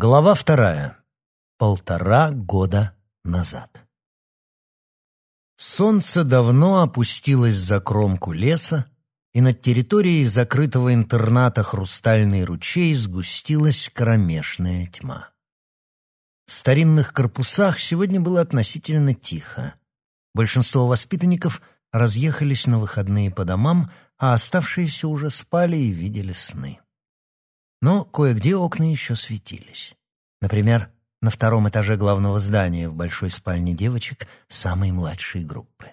Глава вторая. Полтора года назад. Солнце давно опустилось за кромку леса, и над территорией закрытого интерната «Хрустальный ручей» сгустилась кромешная тьма. В старинных корпусах сегодня было относительно тихо. Большинство воспитанников разъехались на выходные по домам, а оставшиеся уже спали и видели сны. Но кое-где окна еще светились. Например, на втором этаже главного здания в большой спальне девочек самой младшей группы.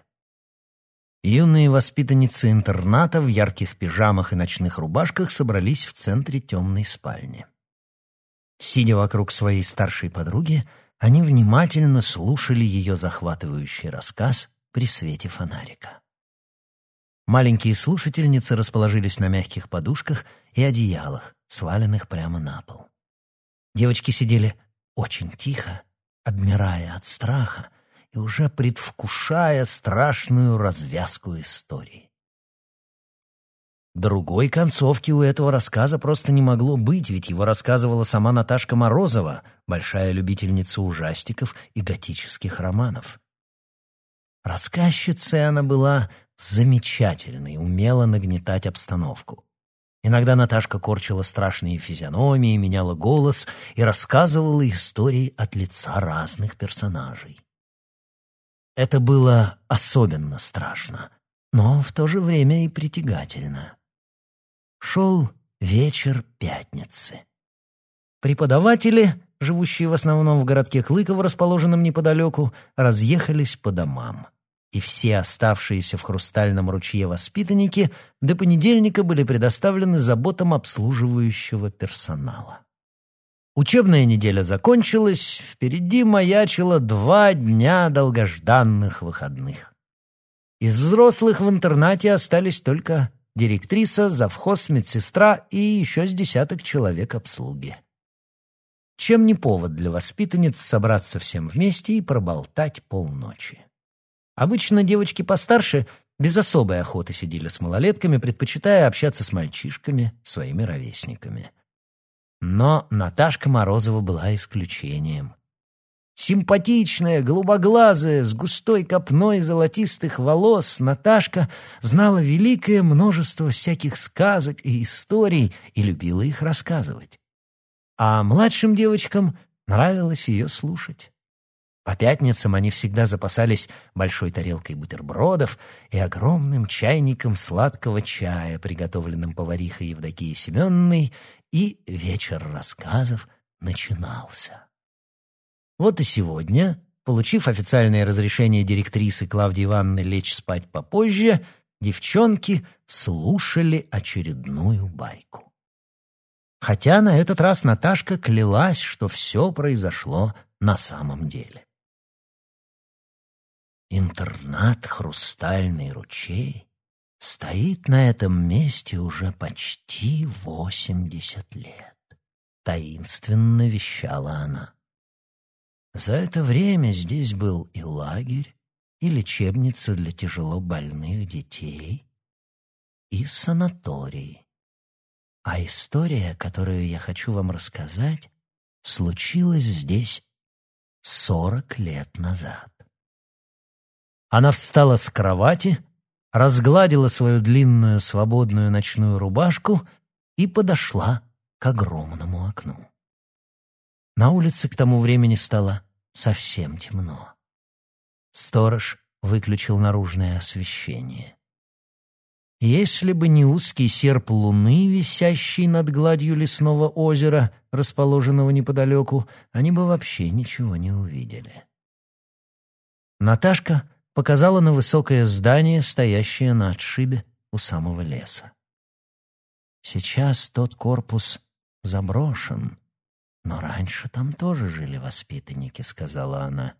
Юные воспитанницы интерната в ярких пижамах и ночных рубашках собрались в центре темной спальни. Сидя вокруг своей старшей подруги, они внимательно слушали ее захватывающий рассказ при свете фонарика. Маленькие слушательницы расположились на мягких подушках и одеялах, сваленных прямо на пол. Девочки сидели очень тихо, обмирая от страха и уже предвкушая страшную развязку истории. Другой концовки у этого рассказа просто не могло быть, ведь его рассказывала сама Наташка Морозова, большая любительница ужастиков и готических романов. Рассказчицей она была замечательной, умела нагнетать обстановку. Иногда Наташка корчила страшные физиономии, меняла голос и рассказывала истории от лица разных персонажей. Это было особенно страшно, но в то же время и притягательно. Шел вечер пятницы. Преподаватели, живущие в основном в городке Клыково, расположенном неподалеку, разъехались по домам и все оставшиеся в хрустальном ручье воспитанники до понедельника были предоставлены заботам обслуживающего персонала. Учебная неделя закончилась, впереди маячило два дня долгожданных выходных. Из взрослых в интернате остались только директриса, завхоз, медсестра и еще с десяток человек обслуги. Чем не повод для воспитанниц собраться всем вместе и проболтать полночи. Обычно девочки постарше без особой охоты сидели с малолетками, предпочитая общаться с мальчишками, своими ровесниками. Но Наташка Морозова была исключением. Симпатичная, голубоглазая, с густой копной золотистых волос, Наташка знала великое множество всяких сказок и историй и любила их рассказывать. А младшим девочкам нравилось ее слушать. По пятницам они всегда запасались большой тарелкой бутербродов и огромным чайником сладкого чая, приготовленным поварихой Евдокией Семенной, и вечер рассказов начинался. Вот и сегодня, получив официальное разрешение директрисы Клавдии Ивановны лечь спать попозже, девчонки слушали очередную байку. Хотя на этот раз Наташка клялась, что все произошло на самом деле. Интернат «Хрустальный ручей» стоит на этом месте уже почти восемьдесят лет. Таинственно вещала она. За это время здесь был и лагерь, и лечебница для тяжело больных детей, и санаторий. А история, которую я хочу вам рассказать, случилась здесь сорок лет назад. Она встала с кровати, разгладила свою длинную свободную ночную рубашку и подошла к огромному окну. На улице к тому времени стало совсем темно. Сторож выключил наружное освещение. Если бы не узкий серп луны, висящий над гладью лесного озера, расположенного неподалеку, они бы вообще ничего не увидели. Наташка показала на высокое здание, стоящее на отшибе у самого леса. Сейчас тот корпус заброшен, но раньше там тоже жили воспитанники, сказала она.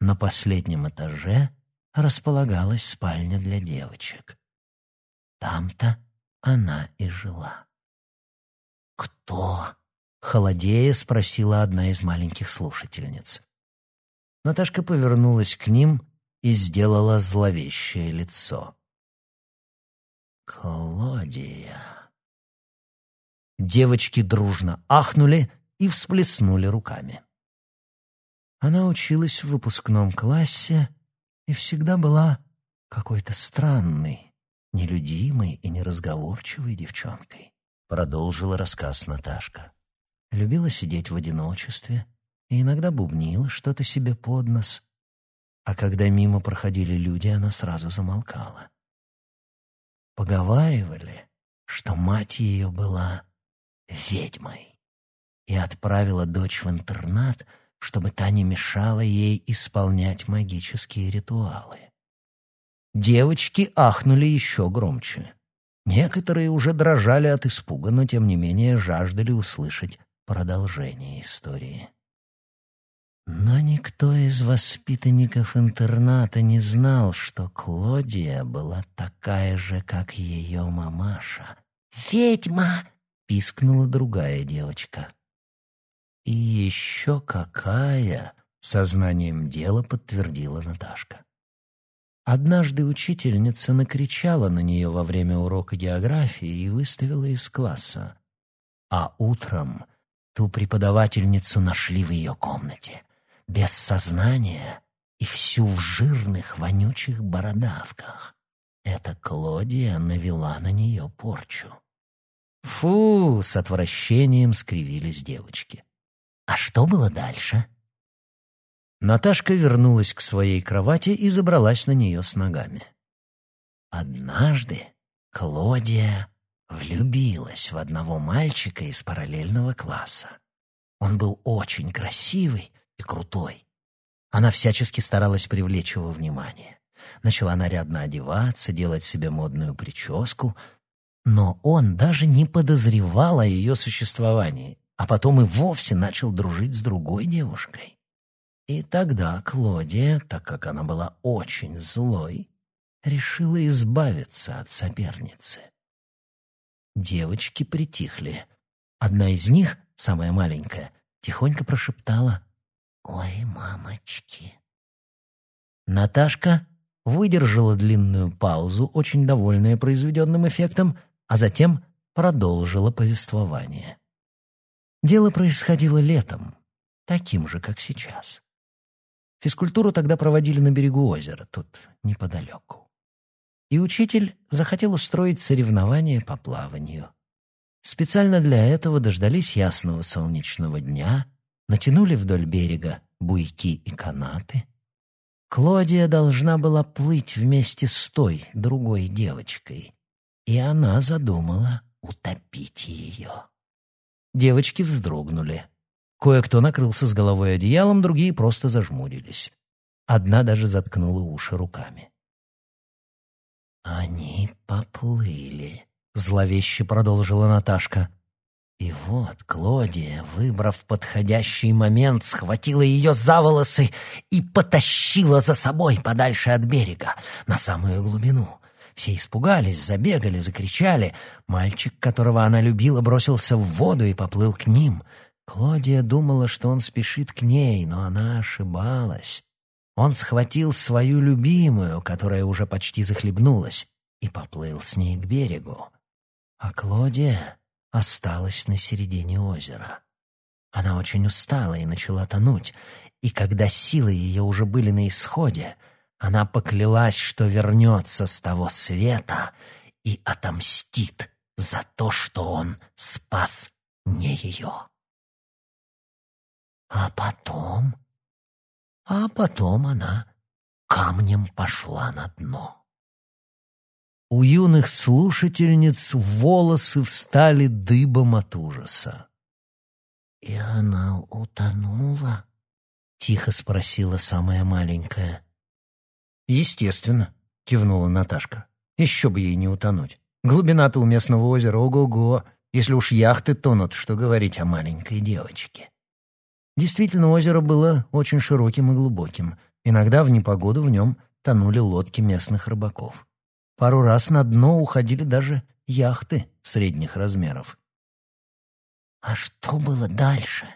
На последнем этаже располагалась спальня для девочек. Там-то она и жила. «Кто?» — холодея спросила одна из маленьких слушательниц. Наташка повернулась к ним и сделала зловещее лицо. «Клодия!» Девочки дружно ахнули и всплеснули руками. Она училась в выпускном классе и всегда была какой-то странной, нелюдимой и неразговорчивой девчонкой. Продолжила рассказ Наташка. Любила сидеть в одиночестве и иногда бубнила что-то себе под нос. А когда мимо проходили люди, она сразу замолкала. Поговаривали, что мать ее была ведьмой и отправила дочь в интернат — чтобы та не мешала ей исполнять магические ритуалы. Девочки ахнули еще громче. Некоторые уже дрожали от испуга, но тем не менее жаждали услышать продолжение истории. Но никто из воспитанников интерната не знал, что Клодия была такая же, как ее мамаша. «Ведьма!» — пискнула другая девочка. «И еще какая!» — сознанием дела подтвердила Наташка. Однажды учительница накричала на нее во время урока географии и выставила из класса. А утром ту преподавательницу нашли в ее комнате, без сознания и всю в жирных вонючих бородавках. Эта Клодия навела на нее порчу. «Фу!» — с отвращением скривились девочки. А что было дальше? Наташка вернулась к своей кровати и забралась на нее с ногами. Однажды Клодия влюбилась в одного мальчика из параллельного класса. Он был очень красивый и крутой. Она всячески старалась привлечь его внимание. Начала нарядно одеваться, делать себе модную прическу, но он даже не подозревал о ее существовании а потом и вовсе начал дружить с другой девушкой. И тогда Клодия, так как она была очень злой, решила избавиться от соперницы. Девочки притихли. Одна из них, самая маленькая, тихонько прошептала «Ой, мамочки». Наташка выдержала длинную паузу, очень довольная произведенным эффектом, а затем продолжила повествование. Дело происходило летом, таким же, как сейчас. Физкультуру тогда проводили на берегу озера, тут неподалеку. И учитель захотел устроить соревнования по плаванию. Специально для этого дождались ясного солнечного дня, натянули вдоль берега буйки и канаты. Клодия должна была плыть вместе с той, другой девочкой, и она задумала утопить ее. Девочки вздрогнули. Кое-кто накрылся с головой одеялом, другие просто зажмурились. Одна даже заткнула уши руками. «Они поплыли», — зловеще продолжила Наташка. И вот Клодия, выбрав подходящий момент, схватила ее за волосы и потащила за собой подальше от берега, на самую глубину. Все испугались, забегали, закричали. Мальчик, которого она любила, бросился в воду и поплыл к ним. Клодия думала, что он спешит к ней, но она ошибалась. Он схватил свою любимую, которая уже почти захлебнулась, и поплыл с ней к берегу. А Клодия осталась на середине озера. Она очень устала и начала тонуть, и когда силы ее уже были на исходе, она поклялась, что вернется с того света и отомстит за то, что он спас не ее. А потом... А потом она камнем пошла на дно. У юных слушательниц волосы встали дыбом от ужаса. «И она утонула?» — тихо спросила самая маленькая. «Естественно», — кивнула Наташка. «Еще бы ей не утонуть. Глубина-то у местного озера ого-го. Если уж яхты тонут, что говорить о маленькой девочке». Действительно, озеро было очень широким и глубоким. Иногда в непогоду в нем тонули лодки местных рыбаков. Пару раз на дно уходили даже яхты средних размеров. «А что было дальше?»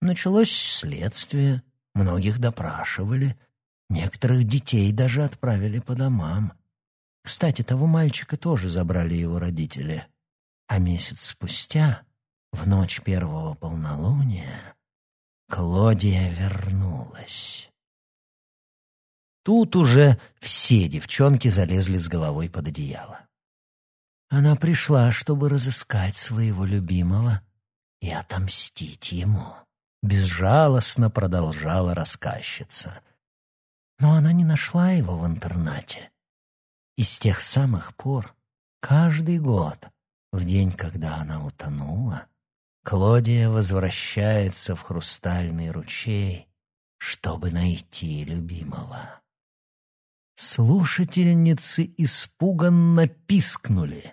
Началось следствие, многих допрашивали, Некоторых детей даже отправили по домам. Кстати, того мальчика тоже забрали его родители. А месяц спустя В ночь первого полнолуния Клодия вернулась. Тут уже все девчонки залезли с головой под одеяло. Она пришла, чтобы разыскать своего любимого и отомстить ему. Безжалостно продолжала рассказчица. Но она не нашла его в интернате. И с тех самых пор, каждый год, в день, когда она утонула, Клодия возвращается в хрустальный ручей, чтобы найти любимого. Слушательницы испуганно пискнули.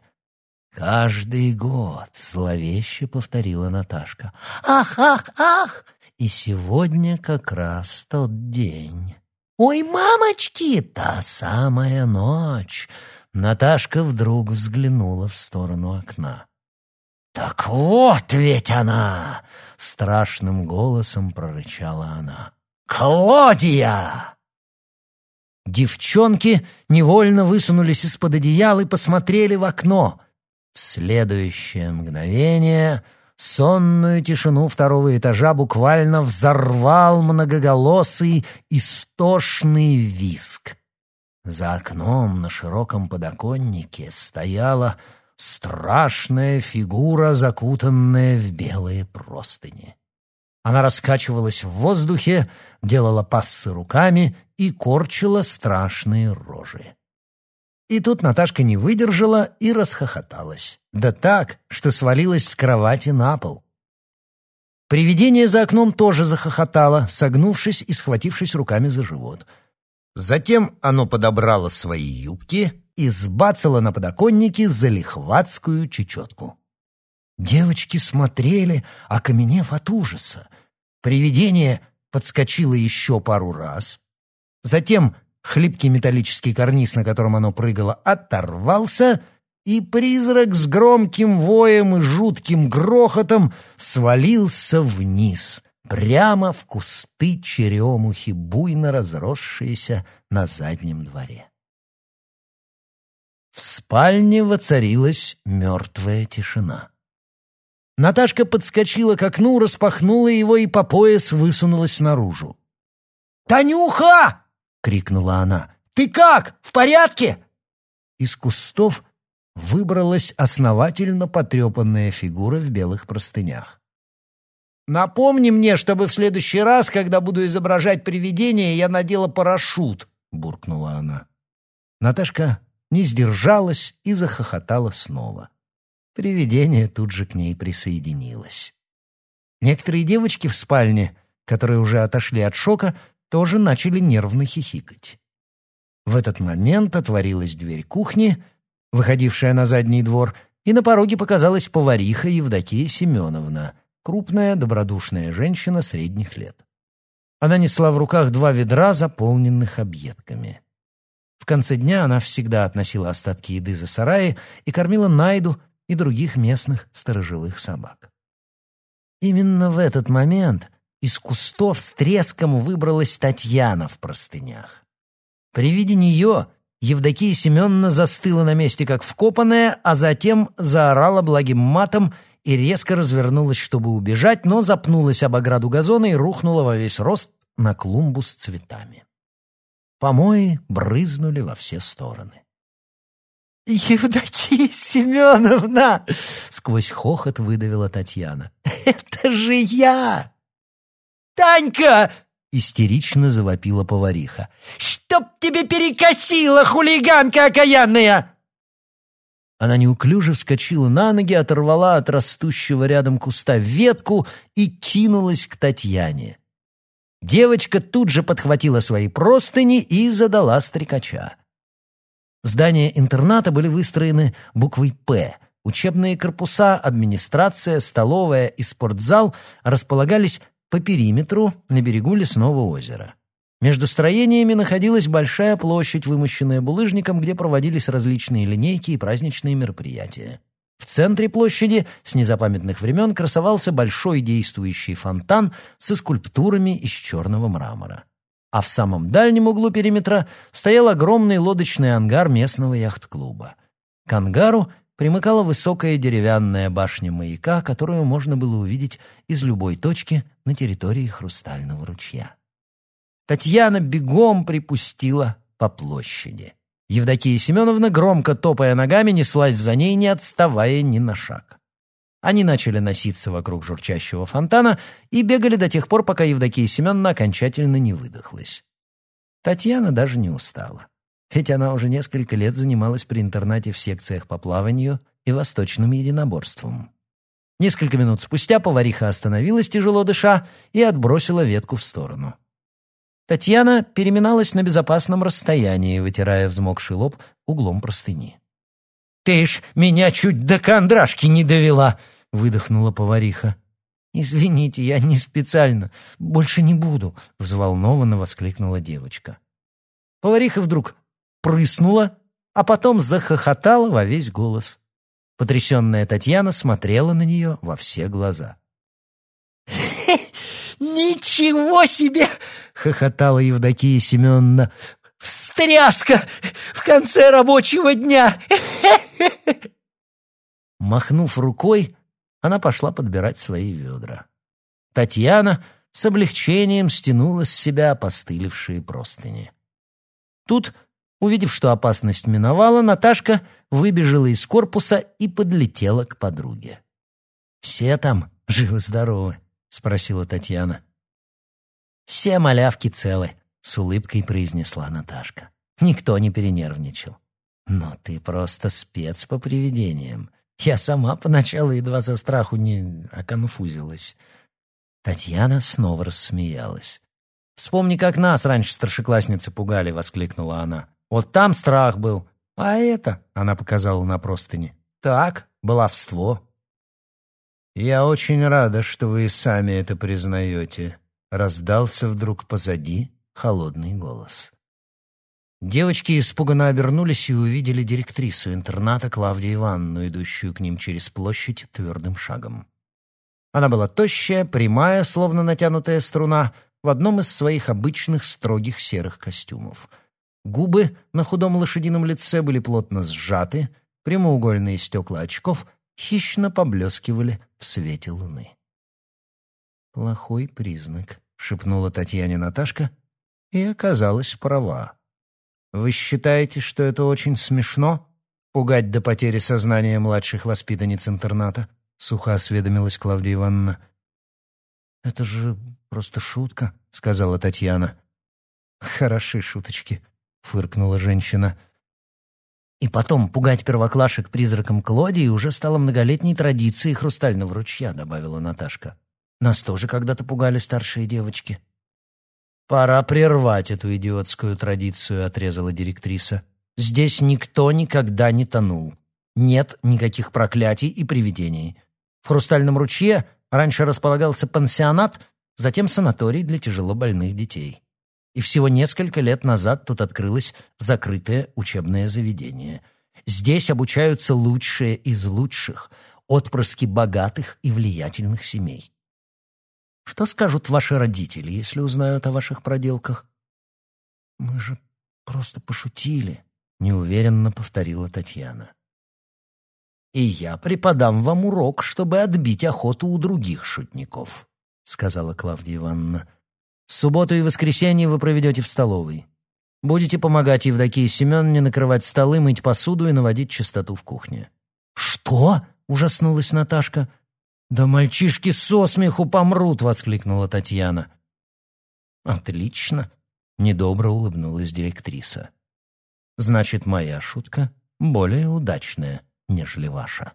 «Каждый год», — зловеще повторила Наташка. «Ах, ах, ах!» И сегодня как раз тот день. «Ой, мамочки!» — та самая ночь. Наташка вдруг взглянула в сторону окна. «Так вот ведь она!» — страшным голосом прорычала она. «Клодия!» Девчонки невольно высунулись из-под одеял и посмотрели в окно. В следующее мгновение сонную тишину второго этажа буквально взорвал многоголосый истошный виск. За окном на широком подоконнике стояла страшная фигура, закутанная в белые простыни. Она раскачивалась в воздухе, делала пассы руками и корчила страшные рожи. И тут Наташка не выдержала и расхохоталась. Да так, что свалилась с кровати на пол. Привидение за окном тоже захохотало, согнувшись и схватившись руками за живот. Затем оно подобрало свои юбки и сбацало на подоконнике залихватскую чечетку. Девочки смотрели, окаменев от ужаса. Привидение подскочило еще пару раз. Затем хлипкий металлический карниз, на котором оно прыгало, оторвался, и призрак с громким воем и жутким грохотом свалился вниз, прямо в кусты черемухи, буйно разросшиеся на заднем дворе. В спальне воцарилась мертвая тишина. Наташка подскочила к окну, распахнула его и по пояс высунулась наружу. «Танюха!» — крикнула она. «Ты как? В порядке?» Из кустов выбралась основательно потрепанная фигура в белых простынях. «Напомни мне, чтобы в следующий раз, когда буду изображать привидение, я надела парашют», — буркнула она. Наташка не сдержалась и захохотала снова. Привидение тут же к ней присоединилось. Некоторые девочки в спальне, которые уже отошли от шока, тоже начали нервно хихикать. В этот момент отворилась дверь кухни, выходившая на задний двор, и на пороге показалась повариха Евдокия Семеновна, крупная добродушная женщина средних лет. Она несла в руках два ведра, заполненных объедками. В конце дня она всегда относила остатки еды за сараи и кормила Найду и других местных сторожевых собак. Именно в этот момент из кустов с треском выбралась Татьяна в простынях. При виде нее Евдокия Семеновна застыла на месте, как вкопанная, а затем заорала благим матом и резко развернулась, чтобы убежать, но запнулась об ограду газона и рухнула во весь рост на клумбу с цветами. Помои брызнули во все стороны. «Евдокия Семеновна!» — сквозь хохот выдавила Татьяна. «Это же я!» «Танька!» — истерично завопила повариха. «Чтоб тебе перекосило, хулиганка окаянная!» Она неуклюже вскочила на ноги, оторвала от растущего рядом куста ветку и кинулась к Татьяне. Девочка тут же подхватила свои простыни и задала стрекача. Здания интерната были выстроены буквой «П». Учебные корпуса, администрация, столовая и спортзал располагались по периметру на берегу лесного озера. Между строениями находилась большая площадь, вымощенная булыжником, где проводились различные линейки и праздничные мероприятия. В центре площади с незапамятных времен красовался большой действующий фонтан со скульптурами из черного мрамора. А в самом дальнем углу периметра стоял огромный лодочный ангар местного яхт-клуба. К ангару примыкала высокая деревянная башня маяка, которую можно было увидеть из любой точки на территории Хрустального ручья. Татьяна бегом припустила по площади. Евдокия Семеновна, громко топая ногами, неслась за ней, не отставая ни на шаг. Они начали носиться вокруг журчащего фонтана и бегали до тех пор, пока Евдокия Семеновна окончательно не выдохлась. Татьяна даже не устала, ведь она уже несколько лет занималась при интернате в секциях по плаванию и восточным единоборствам. Несколько минут спустя повариха остановилась, тяжело дыша, и отбросила ветку в сторону. Татьяна переминалась на безопасном расстоянии, вытирая взмокший лоб углом простыни. «Ты ж меня чуть до кондрашки не довела!» — выдохнула повариха. «Извините, я не специально. Больше не буду!» — взволнованно воскликнула девочка. Повариха вдруг прыснула, а потом захохотала во весь голос. Потрясенная Татьяна смотрела на нее во все глаза. «Ничего себе!» — хохотала Евдокия Семеновна. «Встряска в конце рабочего дня!» Махнув рукой, она пошла подбирать свои ведра. Татьяна с облегчением стянула с себя опостылевшие простыни. Тут, увидев, что опасность миновала, Наташка выбежала из корпуса и подлетела к подруге. «Все там живы-здоровы?» — спросила Татьяна. «Все малявки целы», — с улыбкой произнесла Наташка. Никто не перенервничал. «Но ты просто спец по привидениям. Я сама поначалу едва за страху не оконфузилась». Татьяна снова рассмеялась. «Вспомни, как нас раньше старшеклассницы пугали», — воскликнула она. «Вот там страх был. А это...» — она показала на простыни. «Так, баловство». «Я очень рада, что вы сами это признаете», — раздался вдруг позади холодный голос. Девочки испуганно обернулись и увидели директрису интерната Клавдию Ивановну, идущую к ним через площадь твердым шагом. Она была тощая, прямая, словно натянутая струна, в одном из своих обычных строгих серых костюмов. Губы на худом лошадином лице были плотно сжаты, прямоугольные стекла очков хищно поблескивали в свете луны. «Плохой признак», — шепнула Татьяне Наташка, и оказалась права. Вы считаете, что это очень смешно? Пугать до потери сознания младших воспитанниц интерната? Сухо осведомилась Клавдия Ивановна. Это же просто шутка, сказала Татьяна. Хороши шуточки, фыркнула женщина. И потом пугать первоклашек призраком Клодии уже стало многолетней традицией хрустального ручья, добавила Наташка. Нас тоже когда-то пугали старшие девочки. «Пора прервать эту идиотскую традицию», — отрезала директриса. «Здесь никто никогда не тонул. Нет никаких проклятий и привидений. В «Хрустальном ручье» раньше располагался пансионат, затем санаторий для тяжелобольных детей. И всего несколько лет назад тут открылось закрытое учебное заведение. Здесь обучаются лучшие из лучших, отпрыски богатых и влиятельных семей. Что скажут ваши родители, если узнают о ваших проделках? Мы же просто пошутили, неуверенно повторила Татьяна. И я преподам вам урок, чтобы отбить охоту у других шутников, сказала Клавдия Ивановна. Субботу и воскресенье вы проведете в столовой. Будете помогать Евдокии Семеновне накрывать столы, мыть посуду и наводить чистоту в кухне. «Что?» — ужаснулась Наташка. «Да мальчишки со смеху помрут!» — воскликнула Татьяна. «Отлично!» — недобро улыбнулась директриса. «Значит, моя шутка более удачная, нежели ваша».